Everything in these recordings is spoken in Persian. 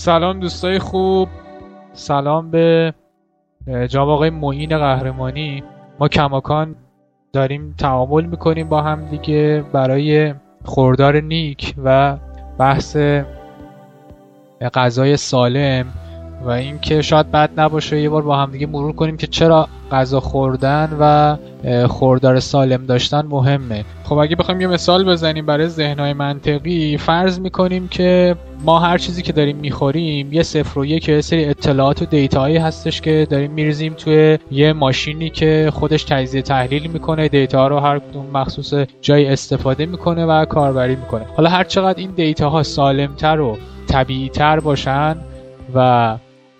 سلام دوستای خوب. سلام به جناب آقای معین قهرمانی. ما کماکان داریم تعامل می‌کنیم با هم دیگه برای خوردار نیک و بحث غذای سالم و اینکه شاید بد نباشه یه بار با هم دیگه مرور کنیم که چرا غذا خوردن و خوردار سالم داشتن مهمه. خب اگه بخوایم یه مثال بزنیم برای ذهنهای منطقی فرض می‌کنیم که ما هر چیزی که داریم می‌خوریم یه صفر و یک سری اطلاعات و دیتاهایی هستش که داریم میریزیم توی یه ماشینی که خودش تجزیه تحلیل می‌کنه دیتا رو هر کدوم مخصوص جای استفاده می‌کنه و کاربری می‌کنه. حالا هر چقدر این دیتاها سالمتر و طبیعیتر باشن و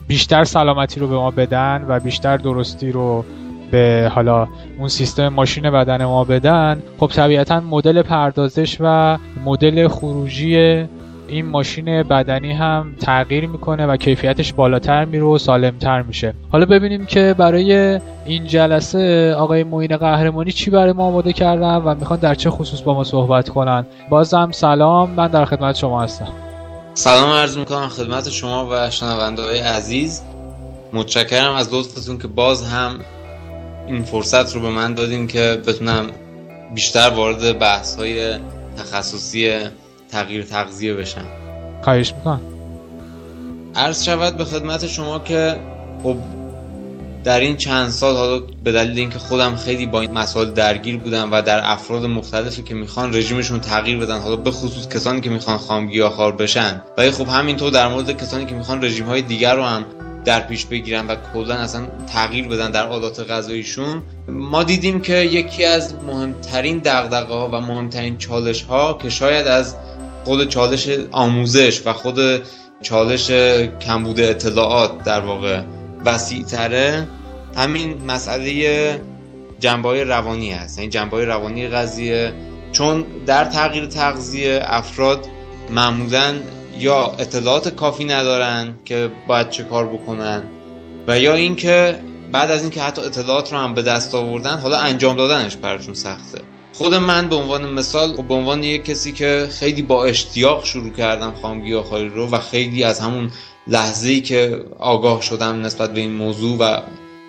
بیشتر سلامتی رو به ما بدن و بیشتر درستی رو به حالا اون سیستم ماشین بدن ما بدن خب طبیعتا مدل پردازش و مدل خروجی این ماشین بدنی هم تغییر می‌کنه و کیفیتش بالاتر میره و سالمتر میشه. حالا ببینیم که برای این جلسه آقای معین قهرمانی چی برای ما آماده کردن و می‌خوان در چه خصوص با ما صحبت کنن. بازم سلام من در خدمت شما هستم. سلام عرض می‌کنم خدمت شما و شنونده عزیز. متشکرم از لطفتون که باز هم این فرصت رو به من دادین که بتونم بیشتر وارد بحث های تخصصی تغییر تغذیه بشم خواهش می‌کنم. عرض شود به خدمت شما که خب در این چند سال حالا به دلیل اینکه خودم خیلی با این مسائل درگیر بودم و در افراد مختلفی که می‌خوان رژیمشون تغییر بدن حالا به خصوص کسانی که می‌خوان خامگیاخوار بشن. ولی خب همینطور در مورد کسانی که می‌خوان رژیم های دیگر رو هم در پیش بگیرن و کلا اصلا تغییر بدن در عادات غذاییشون. ما دیدیم که یکی از مهمترین دغدغه ها و مهمترین چالش ها که شاید از خود چالش آموزش و خود چالش کمبود اطلاعات در واقع وسیع تره همین مسئله جنبه روانی هست. یعنی جنبه روانی قضیه چون در تغییر تغذیه افراد معمولا یا اطلاعات کافی ندارن که باید چه کار بکنن و یا اینکه بعد از اینکه حتی اطلاعات رو هم به دست آوردن حالا انجام دادنش براشون سخته. خود من به عنوان مثال به عنوان یک کسی که خیلی با اشتیاق شروع کردم خامگیاخواری رو و خیلی از همون لحظه ای که آگاه شدم نسبت به این موضوع و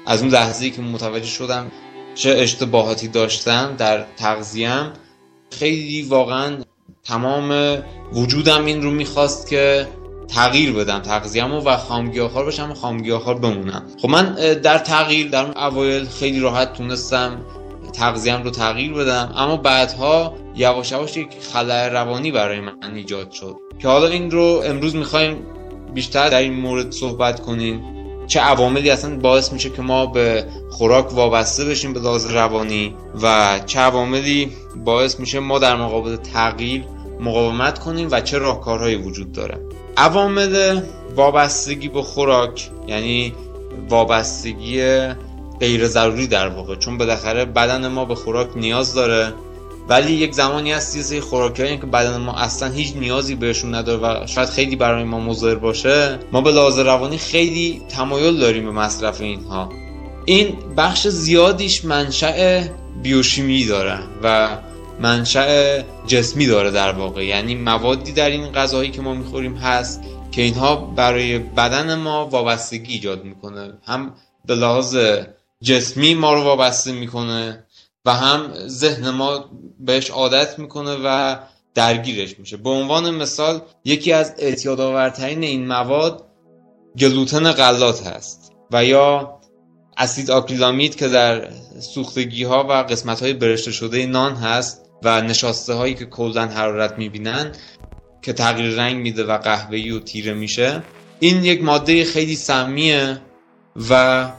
از اون لحظه ای که متوجه شدم چه اشتباهاتی داشتم در تغذیم خیلی واقعا تمام وجودم این رو می‌خواست که تغییر بدم تغذیه‌مو و خامگیاخوار بشم و خامگیاخوار بمونم. خب من در تغییر در اوایل خیلی راحت تونستم تغذیم رو تغییر بدم. اما بعدها یواش یواش یک خلای روانی برای من ایجاد شد که حالا این رو امروز می‌خوایم بیشتر در این مورد صحبت کنیم. چه عواملی اصلا باعث میشه که ما به خوراک وابسته بشیم به لحاظ روانی و چه عواملی باعث میشه ما در مقابل تغییر مقاومت کنیم و چه راهکارهایی وجود داره. عوامل وابستگی به خوراک یعنی وابستگی غیر ضروری در واقع. چون بالاخره بدن ما به خوراک نیاز داره. ولی یک زمانی هست یه سری خوراکی که بدن ما اصلا هیچ نیازی بهشون نداره و شاید خیلی برای ما مضر باشه ما به لحاظ روانی خیلی تمایل داریم به مصرف اینها. این بخش زیادیش منشأ بیوشیمی داره و منشأ جسمی داره در واقع. یعنی موادی در این غذاهایی که ما می‌خوریم هست که اینها برای بدن ما وابستگی ایجاد می‌کنه. هم به لحاظ جسمی ما رو وابسته می‌کنه و هم ذهن ما بهش عادت می‌کنه و درگیرش میشه. به عنوان مثال یکی از اعتیادآورترین این مواد گلوتن غلات هست و یا اسید آکریلامید که در سوختگی ها و قسمت های برشته شده نان هست و نشاسته هایی که کلدن حرارت می‌بینن که تغییر رنگ میده و قهوه‌ای و تیره میشه این یک ماده خیلی سمیه و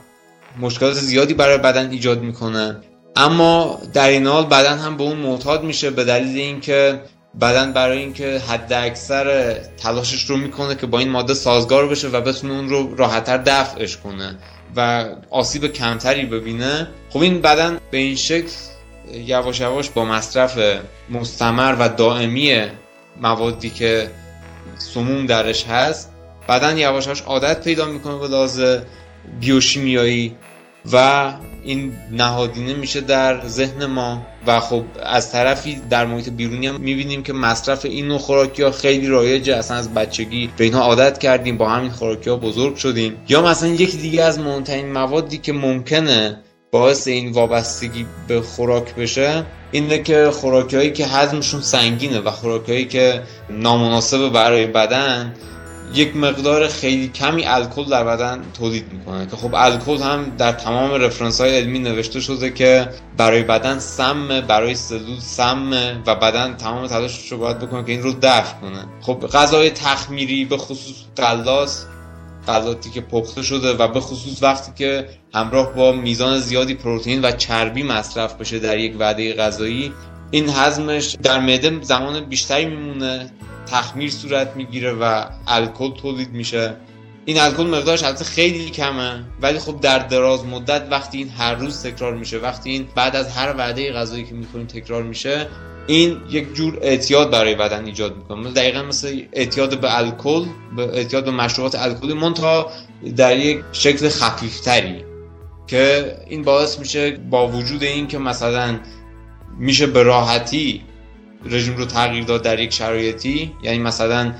مشکلات زیادی برای بدن ایجاد می‌کنه. اما در این حال بدن هم به اون معتاد میشه به دلیل اینکه بدن برای اینکه حد اکثر تلاشش رو می‌کنه که با این ماده سازگار بشه و بتونه اون رو راحتتر دفعش کنه و آسیب کمتری ببینه. خب این بدن به این شکل یواش یواش با مصرف مستمر و دائمی موادی که سموم درش هست بدن یواش یواش عادت پیدا می‌کنه به لحاظ بیوشیمیایی و این نهادینه میشه در ذهن ما و خب از طرفی در محیط بیرونی هم می‌بینیم که مصرف این نوع خوراکی ها خیلی رایجه. اصلا از بچگی به اینها عادت کردیم با همین خوراکی ها بزرگ شدیم. یا مثلا یکی دیگه از مهمترین موادی که ممکنه باعث این وابستگی به خوراک بشه اینه که خوراکی هایی که هضمشون سنگینه و خوراکی هایی که نامناسب برای بدن یک مقدار خیلی کمی الکل در بدن تولید می‌کنه که خب الکل هم در تمام رفرنس های علمی نوشته شده که برای بدن سم برای سلول سم و بدن تمام تلاشش رو باید بکنه که این رو دفع کنه. خب غذای تخمیری به خصوص قلاس غذاتی که پخته شده و به خصوص وقتی که همراه با میزان زیادی پروتئین و چربی مصرف بشه در یک وعده غذایی این هضمش در معده زمان بیشتری میمونه. تخمیر صورت می‌گیره و الکل تولید میشه. این الکل مقدارش البته خیلی کمه ولی خب در دراز مدت وقتی این هر روز تکرار میشه وقتی این بعد از هر وعده غذایی که می‌خوریم تکرار میشه این یک جور اعتیاد برای بدن ایجاد می‌کنه. دقیقا مثل اعتیاد به الکل به اعتیاد به مشروبات الکلی منتها در یک شکل خفیفتری که این باعث میشه با وجود این که مثلا میشه به راحتی رژیم رو تغییر داد در یک شرایطی. یعنی مثلا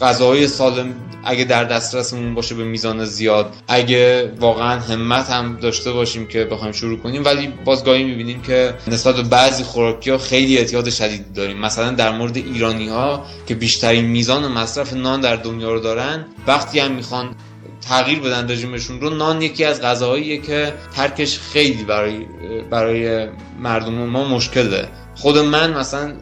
غذاهای سالم اگه در دسترسمون باشه به میزان زیاد اگه واقعا همت هم داشته باشیم که بخوایم شروع کنیم. ولی بازگاهی می‌بینیم که نسبت به بعضی خوراکی ها خیلی اعتیاد شدید داریم. مثلا در مورد ایرانی ها که بیشترین میزان مصرف نان در دنیا رو دارن وقتی هم می‌خوان تغییر بدن رژیمشون رو نان یکی از غذاهاییه که ترکش خیلی برای برای مردم ما مشکله. خود من مثلا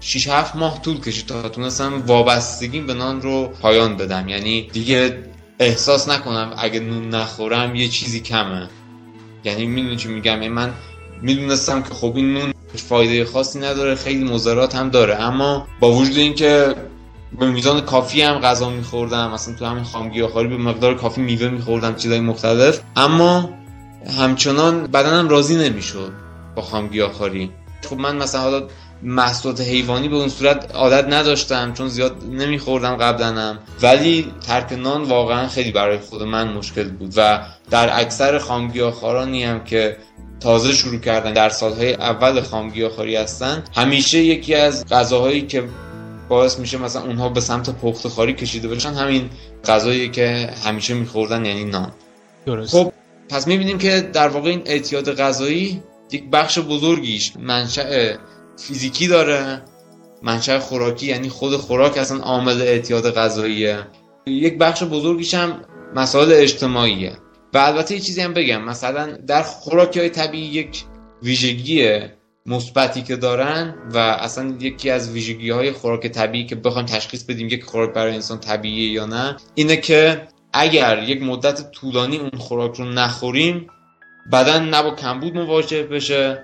6 7 ماه طول کشید تا تونستم وابستگیم به نان رو پایان بدم. یعنی دیگه احساس نکنم اگه نون نخورم یه چیزی کمه. یعنی می‌دونی چی میگم؟ یعنی من می‌دونستم که خب این نون فایده خاصی نداره خیلی مضرات هم داره. اما با وجود اینکه به میزان کافی هم غذا میخوردم مثلا تو همین خامگیاخواری به مقدار کافی میوه میخوردم چیزای مختلف اما همچنان بدنم راضی نمی‌شد با خامگیاخواری خب من مثلا حالا محصولات حیوانی به اون صورت عادت نداشتم چون زیاد نمیخوردم قبلنم. ولی ترک نان واقعا خیلی برای خود من مشکل بود و در اکثر خامگیاخوارانی هم که تازه شروع کردن در سالهای اول خامگیاخواری هستن همیشه یکی از غذاهایی که باعث میشه مثلا اونها به سمت پخت خاری کشیده بشن همین غذایی که همیشه میخوردن یعنی نان. درست. خب پس می‌بینیم که در واقع این اعتیاد غذایی یک بخش بزرگیش منشأ فیزیکی داره. منشأ خوراکی یعنی خود خوراک اصلا عامل اعتیاد غذاییه. یک بخش بزرگیش هم مسائل اجتماعیه. و البته یه چیزی هم بگم مثلا در خوراکی های طبیعی یک ویژگی مثبتی که دارن و اصلا یکی از ویژگی های خوراک طبیعی که بخوایم تشخیص بدیم یک خوراک برای انسان طبیعیه یا نه اینه که اگر یک مدت طولانی اون خوراک رو نخوریم بدن نه با کمبود مواجه بشه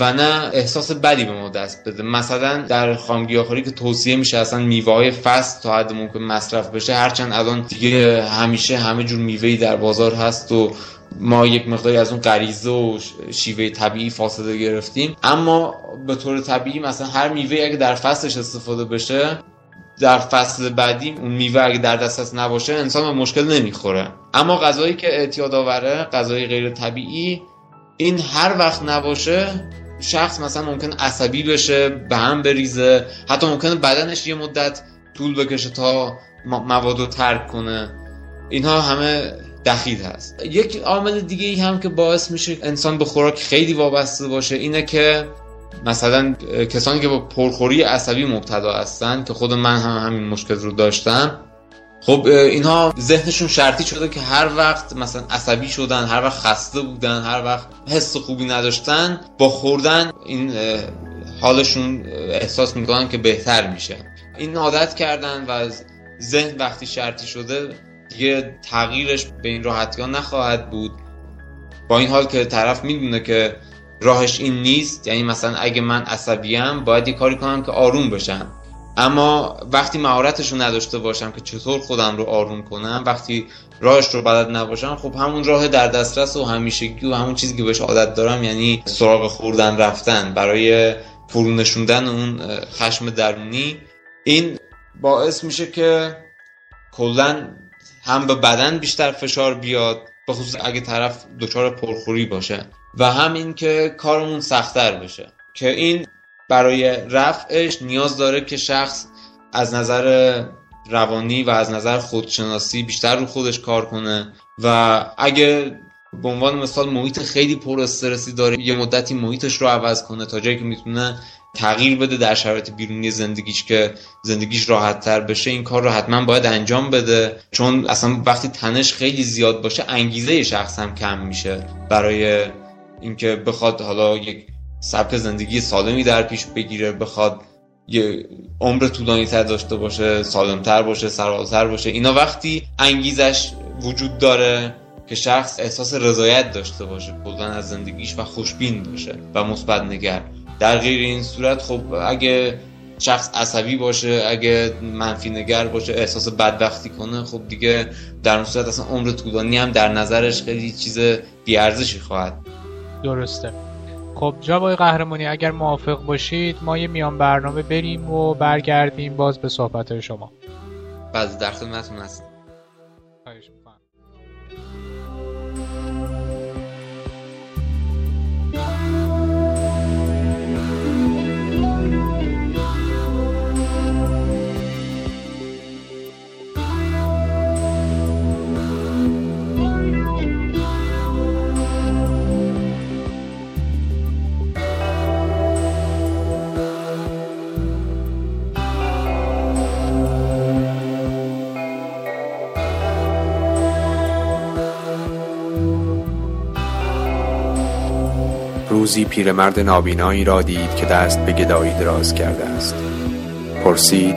و نه احساس بدی به ما دست بده. مثلا در خامگیاخوری که توصیه میشه اصلا میوه های فست تا حد ممکن مصرف بشه هرچند الان دیگه همیشه همه جور میوهی در بازار هست و ما یک مقداری از اون غریزه و شیوه طبیعی فاصله گرفتیم. اما به طور طبیعی مثلا هر میوه اگه در فصلش استفاده بشه در فصل بعدی اون میوه اگه در دسترس نباشه انسان به مشکل نمی‌خوره. اما غذایی که اعتیاد آوره غذای غیر طبیعی این هر وقت نباشه شخص مثلا ممکن عصبی بشه به هم بریزه حتی ممکنه بدنش یه مدت طول بکشه تا مواد رو ترک کنه. اینها همه دخیل هست. یک عامل دیگه ای هم که باعث میشه انسان به خوراک خیلی وابسته باشه اینه که مثلا کسانی که با پرخوری عصبی مبتلا هستن که خود من هم همین مشکل رو داشتم خب اینها ذهنشون شرطی شده که هر وقت مثلا عصبی شدن هر وقت خسته بودن هر وقت حس خوبی نداشتن با خوردن این حالشون احساس می‌کنن که بهتر میشه. این عادت کردن و ذهن وقتی شرطی شده دیگه تغییرش به این راحتی ها نخواهد بود. با این حال که طرف می‌دونه که راهش این نیست. یعنی مثلا اگه من عصبیم باید یه کاری کنم که آروم بشم. اما وقتی مهارتش رو نداشته باشم که چطور خودم رو آروم کنم وقتی راهش رو بلد نباشم خب همون راه در دسترس و همیشگی و همون چیزی که بهش عادت دارم یعنی سراغ خوردن رفتن برای فرو نشوندن اون خشم درونی. این باعث میشه که کلا هم به بدن بیشتر فشار بیاد خصوص اگه طرف دچار پرخوری باشه. و همین که کارمون سختتر بشه که این برای رفعش نیاز داره که شخص از نظر روانی و از نظر خودشناسی بیشتر رو خودش کار کنه و اگه به عنوان مثال محیط خیلی پر استرسی داره یه مدتی محیطش رو عوض کنه تا جایی که می‌تونه تغییر بده در شرایط بیرونی زندگیش که زندگیش راحت تر بشه این کار رو حتما باید انجام بده. چون اصلا وقتی تنش خیلی زیاد باشه انگیزه شخص هم کم میشه برای اینکه بخواد حالا یک سبک زندگی سالمی در پیش بگیره بخواد یه عمر طولانی تر داشته باشه سالمتر باشه سرحالتر باشه اینا وقتی انگیزش وجود داره که شخص احساس رضایت داشته باشه کلا از زندگیش و خوشبین باشه و مثبت نگر در غیر این صورت خب اگه شخص عصبی باشه اگه منفی نگر باشه احساس بدبختی کنه خب دیگه در اون صورت اصلا عمر طولانی هم در نظرش خیلی چیز بیارزشی خواهد درسته. خب جوای قهرمانی اگر موافق باشید ما یه میان برنامه بریم و برگردیم باز به صحبت شما. بعد در خدمتتون هستم. روزی پیرمرد نابینایی را دید که دست به گدایی دراز کرده است. پرسید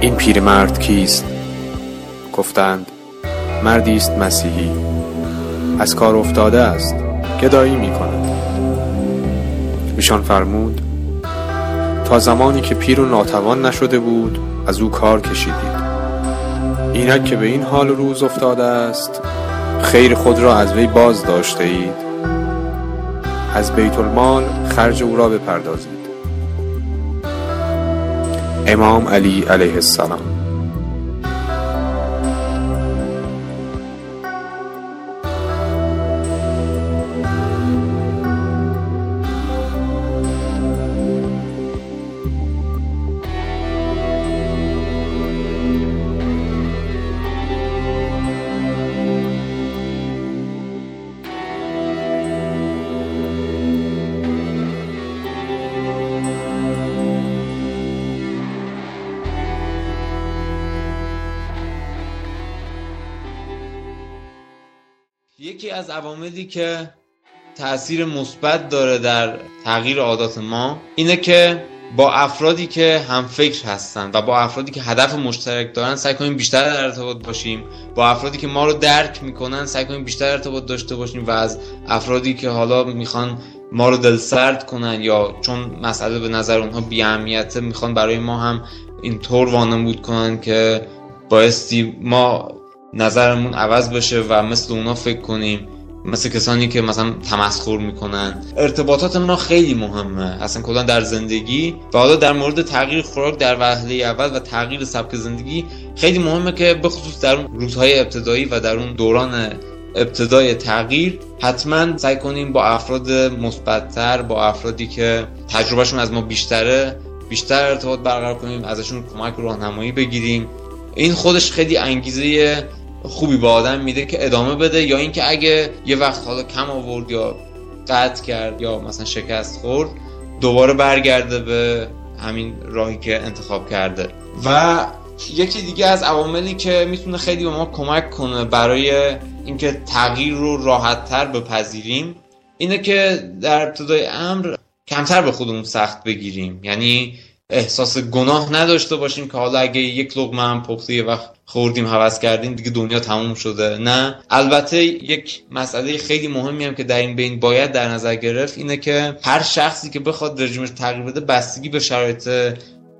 این پیرمرد کیست؟ گفتند مردی است مسیحی. از کار افتاده است گدایی می کند. ایشان فرمود تا زمانی که پیر و ناتوان نشده بود از او کار کشیدید. اینک که به این حال روز افتاده است خیر خود را از وی باز داشته اید. از بیت المال خرج او را بپردازید. امام علی علیه السلام. عواملی که تاثیر مثبت داره در تغییر عادات ما اینه که با افرادی که هم فکر هستن و با افرادی که هدف مشترک دارن سعی کنیم بیشتر در ارتباط باشیم. با افرادی که ما رو درک می‌کنن سعی کنیم بیشتر ارتباط داشته باشیم و از افرادی که حالا می‌خوان ما رو دل سرد کنن یا چون مسئله به نظر اونها بی اهمیته می‌خوان برای ما هم اینطور وانمود کنن که بایستی ما نظرمون عوض بشه و مثل اونا فکر کنیم. مثل کسانی که مثلا تمسخر می‌کنن. ارتباطات ما خیلی مهمه. اصلا کلا در زندگی. و حالا در مورد تغییر خوراک در وهله اول و تغییر سبک زندگی خیلی مهمه که به خصوص در اون روزهای ابتدایی و در اون دوران ابتدای تغییر حتما سعی کنیم با افراد مثبتتر با افرادی که تجربهشون از ما بیشتره بیشتر ارتباط برقرار کنیم ازشون کمک راهنمایی بگیریم. این خودش خیلی انگیزه خوبی به آدم میده که ادامه بده یا اینکه اگه یه وقت حالا کم آورد یا قطع کرد یا مثلا شکست خورد دوباره برگرده به همین راهی که انتخاب کرده. و یکی دیگه از عواملی که می‌تونه خیلی به ما کمک کنه برای اینکه تغییر رو راحتتر بپذیریم اینه که در ابتدای امر کمتر به خودمون سخت بگیریم. یعنی احساس گناه نداشته باشیم که حالا اگه یک لقمه هم پخته یه وقت خوردیم حوض کردیم دیگه دنیا تموم شده. نه. البته یک مسئله خیلی مهمی هم که در این بین باید در نظر گرفت اینه که هر شخصی که بخواد رژیمش تغییر بده بستگی به شرایط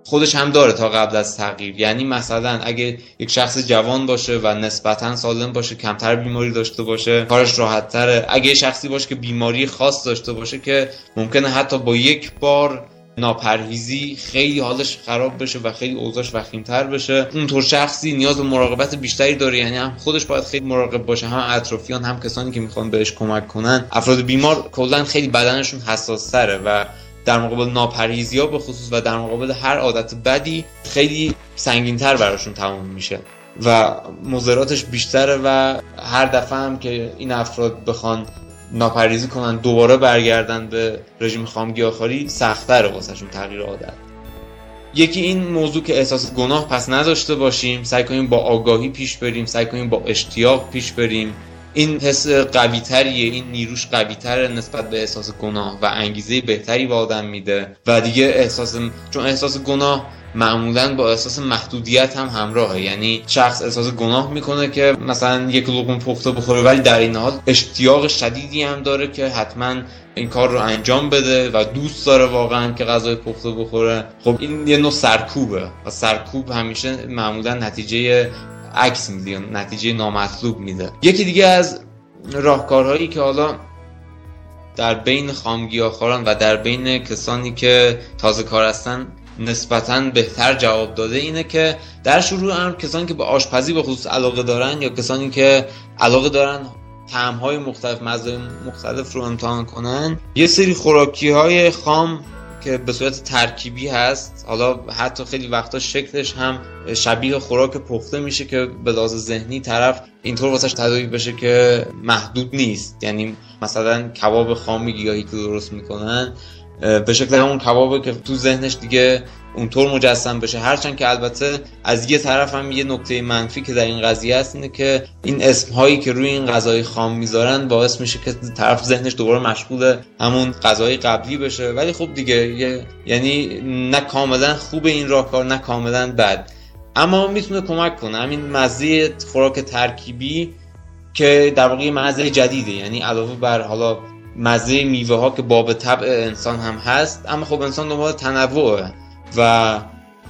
خودش هم داره تا قبل از تغییر. یعنی مثلا اگه یک شخص جوان باشه و نسبتا سالم باشه کمتر بیماری داشته باشه کارش راحت تره اگه شخصی باشه که بیماری خاص داشته باشه که ممکنه حتی با یک بار ناپرهیزی خیلی حالش خراب بشه و خیلی اوضاعش وخیمتر بشه. اونطور شخصی نیاز به مراقبت بیشتری داره یعنی هم خودش باید خیلی مراقب باشه هم اطرافیان هم کسانی که می‌خوان بهش کمک کنن. افراد بیمار کلا خیلی بدنشون حساس تره و در مقابل ناپرهیزی ها به خصوص و در مقابل هر عادت بدی خیلی سنگینتر براشون تموم میشه و مضراتش بیشتره و هر دفعه هم که این افراد بخوان ناپریزی کنن دوباره برگردن به رژیم خامگیاخواری سختتر واسهشون تغییر عادت. یکی این موضوع که احساس گناه پس نداشته باشیم سعی کنیم با آگاهی پیش بریم سعی کنیم با اشتیاق پیش بریم. این حس قوی تریه این نیروش قوی تره نسبت به احساس گناه و انگیزه بهتری به آدم میده. و دیگه احساس چون احساس گناه معمولا با احساس محدودیت هم همراهه. یعنی شخص احساس گناه می‌کنه که مثلا یک لقمه پخته بخوره ولی در این حال اشتیاق شدیدی هم داره که حتما این کار رو انجام بده و دوست داره واقعا که غذای پخته بخوره. خب این یه نوع سرکوبه و سرکوب همیشه معمولا نتیجه عکس میده نتیجه نامطلوب میده. یکی دیگه از راهکارهایی که حالا در بین خامگیاخواران و در بین کسانی که تازه کار هستن نسبتا بهتر جواب داده اینه که در شروع هم کسانی که به آشپزی به خصوص علاقه دارن یا کسانی که علاقه دارن های مختلف مزای مختلف رو امتحان کنن یه سری خوراکی های خام که به صورت ترکیبی هست. حالا حتی خیلی وقتا شکلش هم شبیه خوراک پخته میشه که به لحاظ ذهنی طرف اینطور واسش تداعی بشه که محدود نیست. یعنی مثلا کباب خام گیاهی که درست می‌کنن. به شکل همون کبابه که تو ذهنش دیگه اونطور مجسم بشه. هرچند که البته از یه طرف هم یه نکته منفی که در این قضیه هست اینه که این اسم هایی که روی این غذای خام می‌ذارن باعث میشه که طرف ذهنش دوباره مشغول همون غذای قبلی بشه. ولی خب دیگه یعنی نه کاملا خوب این راهکار نه کاملا بد. اما می‌تونه کمک کنه. همین مزه خوراک ترکیبی که در واقع مزه جدیده. یعنی علاوه بر حالا مزه میوه ها که باب طبع انسان هم هست اما خب انسان دنبال تنوعه و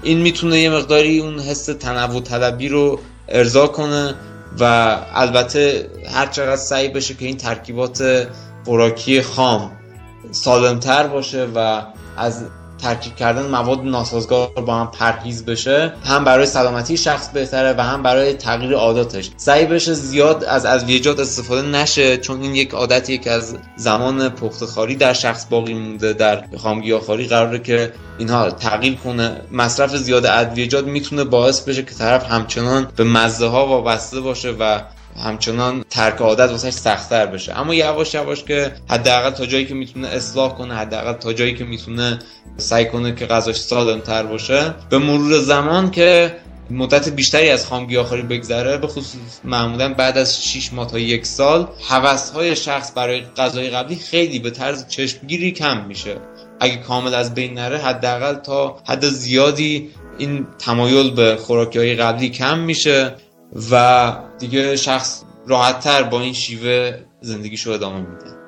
این می‌تونه یه مقداری اون حس تنوع طلبی رو ارضا کنه و البته هر چقدر سعی بشه که این ترکیبات خوراکی خام سالمتر باشه و از ترکیب کردن مواد ناسازگار با هم پرهیز بشه هم برای سلامتی شخص بهتره و هم برای تغییر عاداتش. سعی بشه زیاد از ادویجات استفاده نشه چون این یک عادتیه که از زمان پختخاری در شخص باقی مونده در خامگیاخواری قراره که اینها تغییر کنه. مصرف زیاد ادویجات می‌تونه باعث بشه که طرف همچنان به مزه ها وابسته باشه و همچنان ترک عادت واسش سختتر بشه. اما یواش یواش که حداقل تا جایی که می‌تونه اصلاح کنه حداقل تا جایی که می‌تونه سعی کنه که غذاش سالمتر باشه به مرور زمان که مدت بیشتری از خام گیاهخواری بگذره به خصوص معمولا بعد از 6 ماه تا یک سال حوث های شخص برای غذای قبلی خیلی به طرز چشمگیری کم میشه. اگه کامل از بین نره حداقل تا حد زیادی این تمایل به خوراکی های قبلی کم میشه و دیگه شخص راحتتر با این شیوه زندگیشو ادامه میده.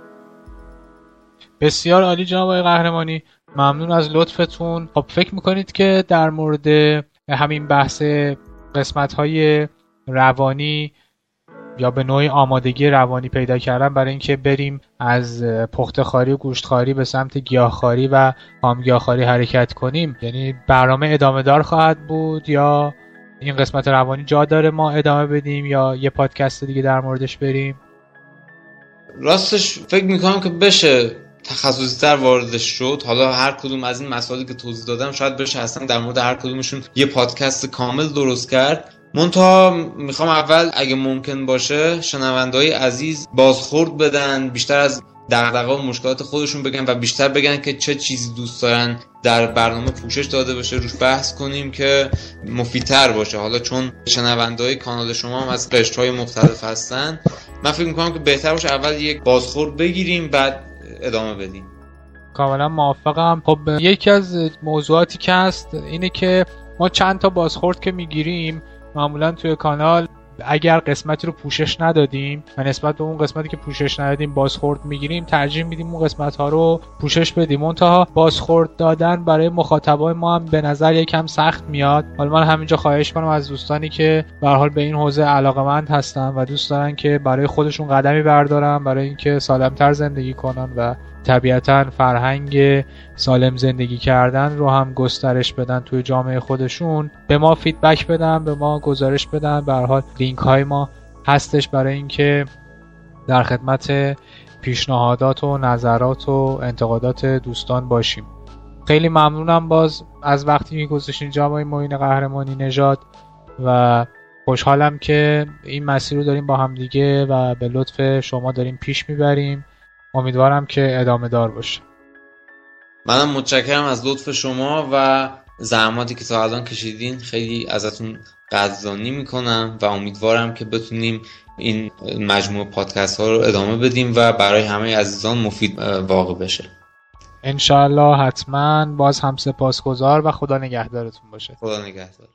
بسیار عالی جناب قهرمانی. ممنون از لطفتون. خب فکر می‌کنید که در مورد همین بحث قسمت های روانی یا به نوعی آمادگی روانی پیدا کردن برای اینکه بریم از پختخاری و گوشتخاری به سمت گیاهخواری و خامگیاهخواری حرکت کنیم. یعنی برنامه ادامه دار خواهد بود یا این قسمت روانی جا داره ما ادامه بدیم یا یه پادکست دیگه در موردش بریم؟ راستش فکر می‌کنم که بشه. تخصصی تر واردش شد. حالا هر کدوم از این مسائلی که توضیح دادم شاید بشه اصلا در مورد هر کدومشون یه پادکست کامل درست کرد. منتها می‌خوام اول اگه ممکن باشه شنوندهای عزیز بازخورد بدن بیشتر از دغدغه و مشکلات خودشون بگن و بیشتر بگن که چه چیزی دوست دارن در برنامه پوشش داده باشه روش بحث کنیم که مفیدتر باشه. حالا چون شنوندهای کانال شما هم از قشت های مختلف هستن من فکر می‌کنم که بهتر باشه اول یک بازخورد بگیریم بعد ادامه بدیم. کاملا موافقم. خب یکی از موضوعاتی که هست اینه که ما چند تا بازخورد که می‌گیریم معمولا توی کانال. اگر قسمتی رو پوشش ندادیم و نسبت به اون قسمتی که پوشش ندادیم بازخورد می‌گیریم ترجیح میدیم اون قسمت ها رو پوشش بدیم. منتها بازخورد دادن برای مخاطبای ما هم به نظر یکم سخت میاد. حالا من همینجا خواهش کنم از دوستانی که به حال به این حوزه علاقمند هستن و دوست دارن که برای خودشون قدمی بردارن برای اینکه سالمتر زندگی کنن و طبیعتا فرهنگ سالم زندگی کردن رو هم گسترش بدن توی جامعه خودشون. به ما فیدبک بدن به ما گزارش بدن. به حال لینک های ما هستش برای اینکه در خدمت پیشنهادات و نظرات و انتقادات دوستان باشیم. خیلی ممنونم باز از وقتی که گذاشتین جامعه معین قهرمانی نژاد و خوشحالم که این مسیر رو داریم با هم دیگه و به لطف شما داریم پیش می‌بریم. امیدوارم که ادامه دار باشه. منم متشکرم از لطف شما و زحماتی که تا الان کشیدین خیلی ازتون قدردانی می‌کنم و امیدوارم که بتونیم این مجموع پادکست ها رو ادامه بدیم و برای همه عزیزان مفید واقع بشه. انشاءالله حتما باز هم سپاسگزار و خدا نگهدارتون باشه. خدا نگهدار.